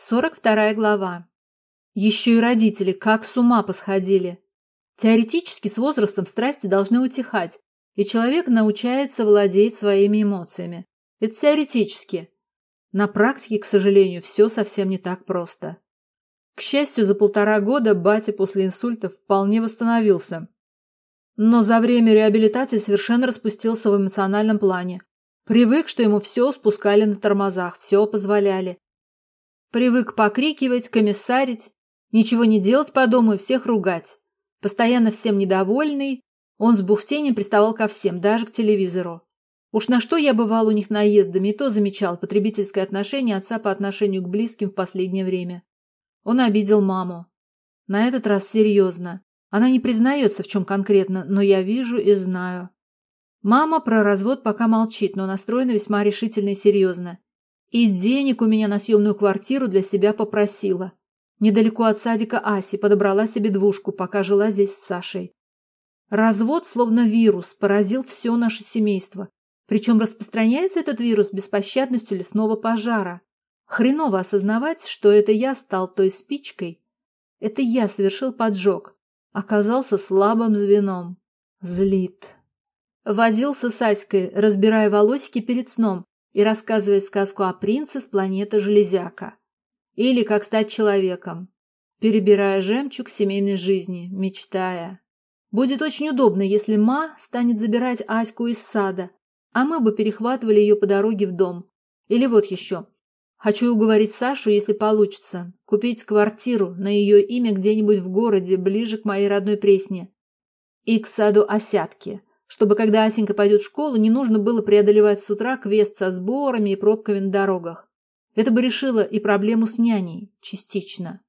Сорок вторая глава. Еще и родители как с ума посходили. Теоретически с возрастом страсти должны утихать, и человек научается владеть своими эмоциями. Это теоретически. На практике, к сожалению, все совсем не так просто. К счастью, за полтора года батя после инсульта вполне восстановился. Но за время реабилитации совершенно распустился в эмоциональном плане. Привык, что ему все спускали на тормозах, все позволяли. Привык покрикивать, комиссарить, ничего не делать по дому и всех ругать. Постоянно всем недовольный, он с бухтением приставал ко всем, даже к телевизору. Уж на что я бывал у них наездами, и то замечал потребительское отношение отца по отношению к близким в последнее время. Он обидел маму. На этот раз серьезно. Она не признается, в чем конкретно, но я вижу и знаю. Мама про развод пока молчит, но настроена весьма решительно и серьезно. И денег у меня на съемную квартиру для себя попросила. Недалеко от садика Аси подобрала себе двушку, пока жила здесь с Сашей. Развод, словно вирус, поразил все наше семейство. Причем распространяется этот вирус беспощадностью лесного пожара. Хреново осознавать, что это я стал той спичкой. Это я совершил поджог. Оказался слабым звеном. Злит. Возился с Аськой, разбирая волосики перед сном, и рассказывает сказку о принце с планеты Железяка. Или как стать человеком, перебирая жемчуг семейной жизни, мечтая. Будет очень удобно, если ма станет забирать Аську из сада, а мы бы перехватывали ее по дороге в дом. Или вот еще. Хочу уговорить Сашу, если получится, купить квартиру на ее имя где-нибудь в городе, ближе к моей родной Пресне. И к саду Осятки, чтобы когда Асенька пойдет в школу, не нужно было преодолевать с утра квест со сборами и пробками на дорогах. Это бы решило и проблему с няней, частично.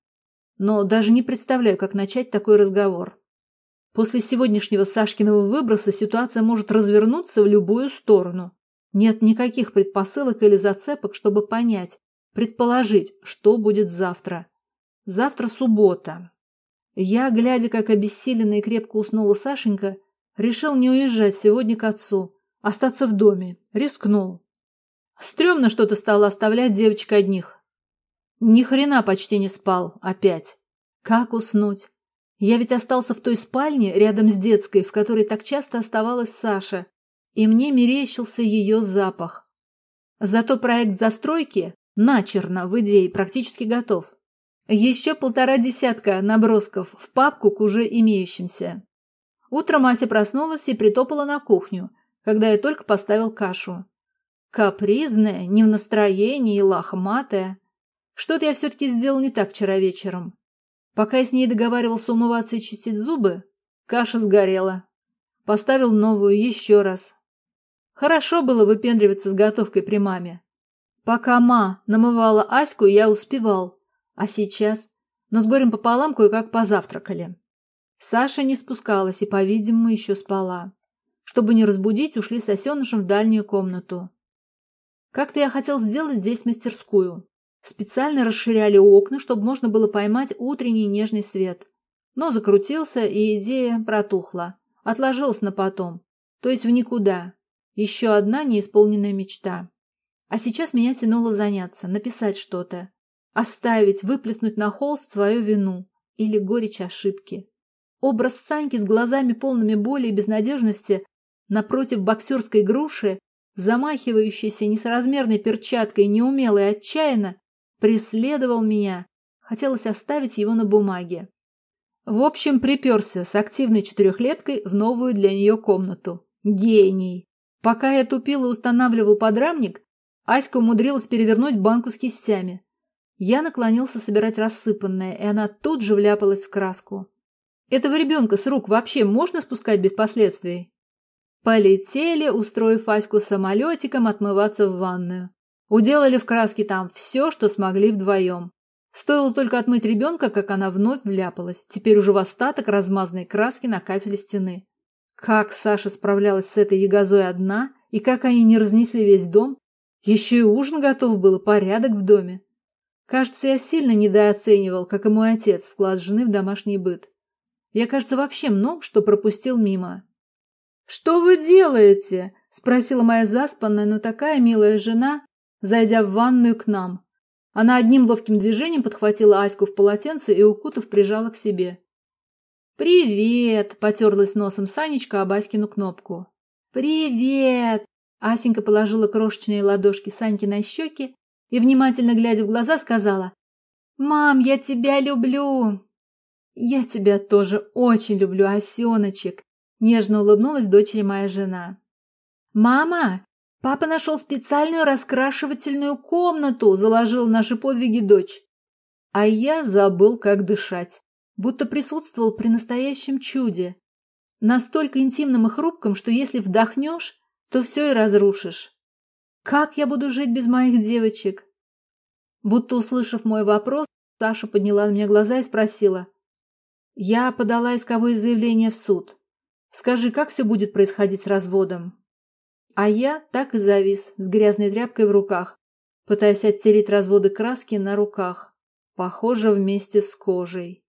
Но даже не представляю, как начать такой разговор. После сегодняшнего Сашкиного выброса ситуация может развернуться в любую сторону. Нет никаких предпосылок или зацепок, чтобы понять, предположить, что будет завтра. Завтра суббота. Я, глядя, как обессиленно и крепко уснула Сашенька, Решил не уезжать сегодня к отцу, остаться в доме. Рискнул. Стремно что-то стало оставлять девочек одних. Ни хрена почти не спал, опять. Как уснуть? Я ведь остался в той спальне рядом с детской, в которой так часто оставалась Саша, и мне мерещился ее запах. Зато проект застройки начерно в идее практически готов. Еще полтора десятка набросков в папку к уже имеющимся. Утром Ася проснулась и притопала на кухню, когда я только поставил кашу. Капризная, не в настроении и лохматая. Что-то я все-таки сделал не так вчера вечером. Пока я с ней договаривался умываться и чистить зубы, каша сгорела. Поставил новую еще раз. Хорошо было выпендриваться с готовкой при маме. Пока ма намывала Аську, я успевал. А сейчас? Но с горем пополам кое-как позавтракали. Саша не спускалась и, по-видимому, еще спала. Чтобы не разбудить, ушли с Осенышем в дальнюю комнату. Как-то я хотел сделать здесь мастерскую. Специально расширяли окна, чтобы можно было поймать утренний нежный свет. Но закрутился, и идея протухла. Отложилась на потом. То есть в никуда. Еще одна неисполненная мечта. А сейчас меня тянуло заняться, написать что-то. Оставить, выплеснуть на холст свою вину или горечь ошибки. Образ Саньки с глазами полными боли и безнадежности напротив боксерской груши, замахивающейся несоразмерной перчаткой неумело и отчаянно, преследовал меня. Хотелось оставить его на бумаге. В общем, приперся с активной четырехлеткой в новую для нее комнату. Гений! Пока я тупил и устанавливал подрамник, Аська умудрилась перевернуть банку с кистями. Я наклонился собирать рассыпанное, и она тут же вляпалась в краску. Этого ребенка с рук вообще можно спускать без последствий? Полетели, устроив Аську самолетиком отмываться в ванную. Уделали в краске там все, что смогли вдвоем. Стоило только отмыть ребенка, как она вновь вляпалась, теперь уже в остаток размазанной краски на кафеле стены. Как Саша справлялась с этой ягозой одна, и как они не разнесли весь дом. Еще и ужин готов был, порядок в доме. Кажется, я сильно недооценивал, как и мой отец, вклад жены в домашний быт. Я, кажется, вообще много что пропустил мимо. «Что вы делаете?» – спросила моя заспанная, но такая милая жена, зайдя в ванную к нам. Она одним ловким движением подхватила Аську в полотенце и, укутав, прижала к себе. «Привет!» – потерлась носом Санечка об Аськину кнопку. «Привет!» – Асенька положила крошечные ладошки Саньке на щеки и, внимательно глядя в глаза, сказала «Мам, я тебя люблю!» «Я тебя тоже очень люблю, осеночек!» – нежно улыбнулась дочери моя жена. «Мама, папа нашел специальную раскрашивательную комнату!» – заложила наши подвиги дочь. А я забыл, как дышать, будто присутствовал при настоящем чуде. Настолько интимном и хрупком, что если вдохнешь, то все и разрушишь. Как я буду жить без моих девочек? Будто услышав мой вопрос, Саша подняла на меня глаза и спросила. Я подала исковое заявление в суд. Скажи, как все будет происходить с разводом? А я так и завис, с грязной тряпкой в руках, пытаясь оттереть разводы краски на руках, похоже, вместе с кожей.